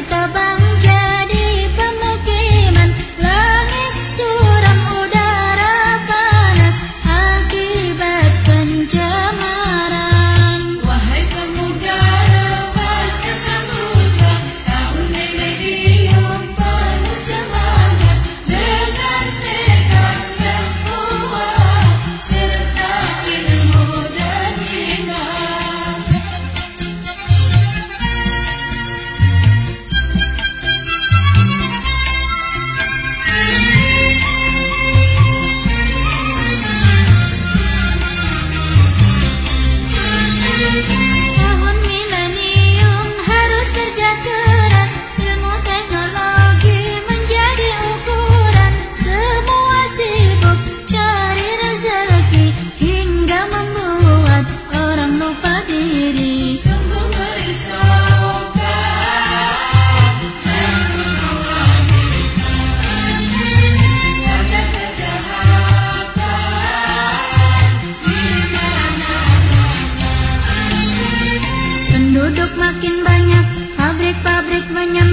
你的伴。penduduk makin banyak, pabrik-pabrik menyempit.